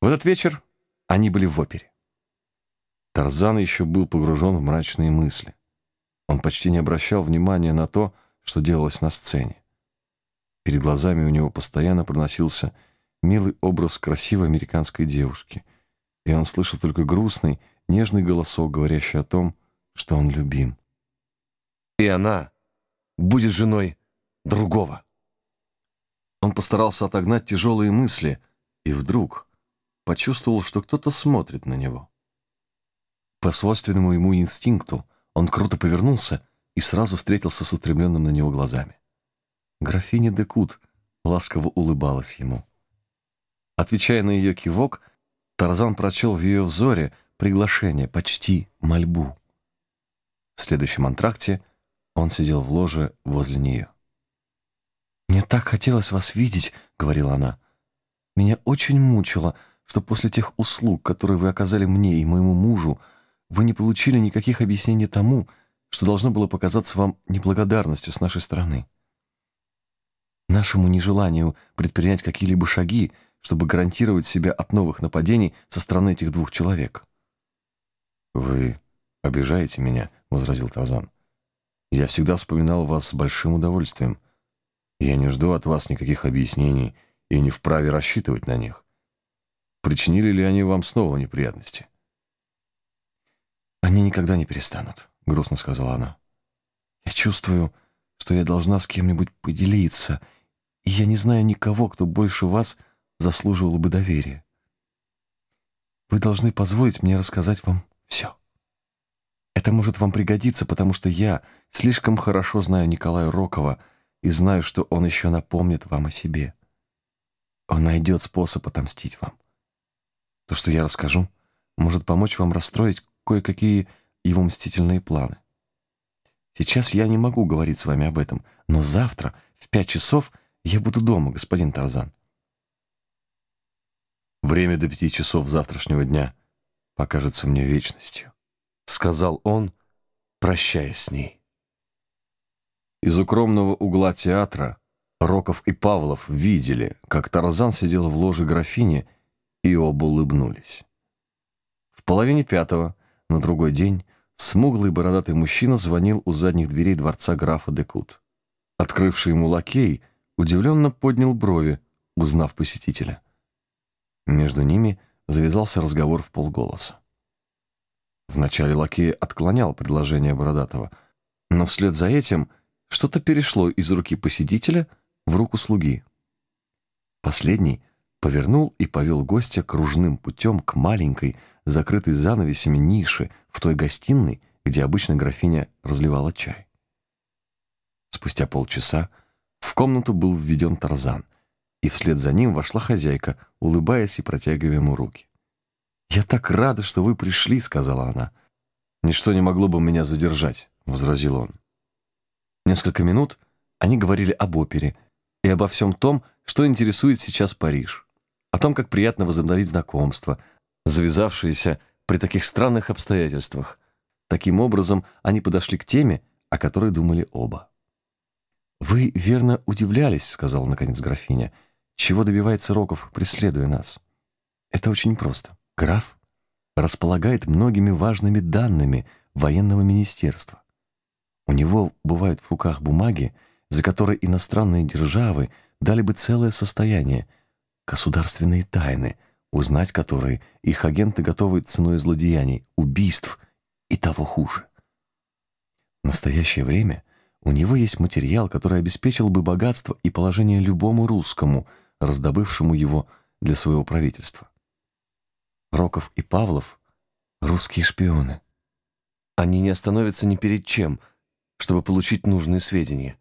В этот вечер они были в опере. Тарзан еще был погружен в мрачные мысли. Он почти не обращал внимания на то, что делалось на сцене. Перед глазами у него постоянно проносился милый образ красивой американской девушки, и он слышал только грустный, нежный голосок, говорящий о том, что он любим. И она будет женой другого. Он постарался отогнать тяжелые мысли, и вдруг почувствовал, что кто-то смотрит на него. По свойственному ему инстинкту он круто повернулся и сразу встретился с устремленным на него глазами. Графиня Декут ласково улыбалась ему. Отвечая на ее кивок, Тарзан прочел в ее взоре приглашение, почти мольбу. В следующем антракте он сидел в ложе возле нее. «Мне так хотелось вас видеть», — говорила она. «Меня очень мучило, что после тех услуг, которые вы оказали мне и моему мужу, вы не получили никаких объяснений тому, что должно было показаться вам неблагодарностью с нашей стороны. Нашему нежеланию предпринять какие-либо шаги, чтобы гарантировать себя от новых нападений со стороны этих двух человек. «Вы обижаете меня», — возразил Тарзан. «Я всегда вспоминал вас с большим удовольствием. Я не жду от вас никаких объяснений и не вправе рассчитывать на них. Причинили ли они вам снова неприятности?» «Они никогда не перестанут», — грустно сказала она. «Я чувствую, что я должна с кем-нибудь поделиться, и я не знаю никого, кто больше вас заслуживал бы доверия. Вы должны позволить мне рассказать вам все. Это может вам пригодиться, потому что я слишком хорошо знаю Николая Рокова и знаю, что он еще напомнит вам о себе. Он найдет способ отомстить вам. То, что я расскажу, может помочь вам расстроить кое-какие его мстительные планы. Сейчас я не могу говорить с вами об этом, но завтра в пять часов я буду дома, господин Тарзан. Время до пяти часов завтрашнего дня покажется мне вечностью, сказал он, прощаясь с ней. Из укромного угла театра Роков и Павлов видели, как Тарзан сидел в ложе графини, и оба улыбнулись. В половине пятого на другой день смуглый бородатый мужчина звонил у задних дверей дворца графа Декут. Открывший ему лакей удивленно поднял брови, узнав посетителя. Между ними завязался разговор в полголоса. Вначале лакей отклонял предложение бородатого, но вслед за этим что-то перешло из руки посетителя в руку слуги. Последний повернул и повел гостя кружным путем к маленькой, закрытой занавесями ниши в той гостиной, где обычно графиня разливала чай. Спустя полчаса в комнату был введен Тарзан, и вслед за ним вошла хозяйка, улыбаясь и протягивая ему руки. «Я так рада, что вы пришли», — сказала она. «Ничто не могло бы меня задержать», — возразил он. Несколько минут они говорили об опере и обо всем том, что интересует сейчас Париж о том, как приятно возобновить знакомство, завязавшееся при таких странных обстоятельствах. Таким образом, они подошли к теме, о которой думали оба. «Вы верно удивлялись», — сказала наконец графиня, «чего добивается Роков, преследуя нас. Это очень просто. Граф располагает многими важными данными военного министерства. У него бывают в руках бумаги, за которые иностранные державы дали бы целое состояние — государственные тайны, узнать которые их агенты готовы ценой злодеяний, убийств и того хуже. В настоящее время у него есть материал, который обеспечил бы богатство и положение любому русскому, раздобывшему его для своего правительства. Роков и Павлов — русские шпионы. Они не остановятся ни перед чем, чтобы получить нужные сведения.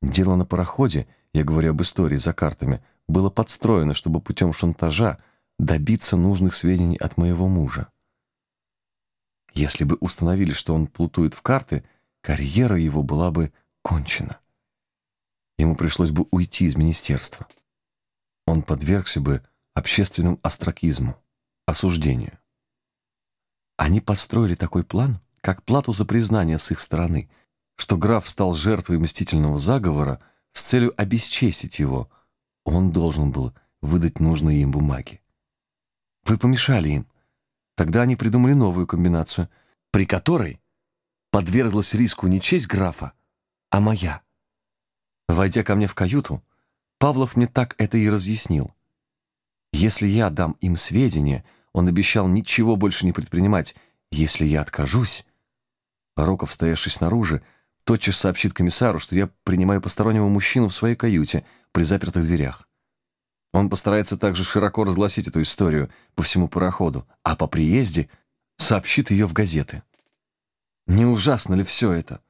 Дело на пароходе, я говорю об истории за картами — было подстроено, чтобы путем шантажа добиться нужных сведений от моего мужа. Если бы установили, что он плутует в карты, карьера его была бы кончена. Ему пришлось бы уйти из министерства. Он подвергся бы общественному остракизму, осуждению. Они подстроили такой план, как плату за признание с их стороны, что граф стал жертвой мстительного заговора с целью обесчестить его – он должен был выдать нужные им бумаги. Вы помешали им. Тогда они придумали новую комбинацию, при которой подверглась риску не честь графа, а моя. Войдя ко мне в каюту, Павлов мне так это и разъяснил. Если я дам им сведения, он обещал ничего больше не предпринимать. Если я откажусь... Роков, стоявший снаружи, тотчас сообщит комиссару, что я принимаю постороннего мужчину в своей каюте при запертых дверях. Он постарается также широко разгласить эту историю по всему пароходу, а по приезде сообщит ее в газеты. Не ужасно ли все это?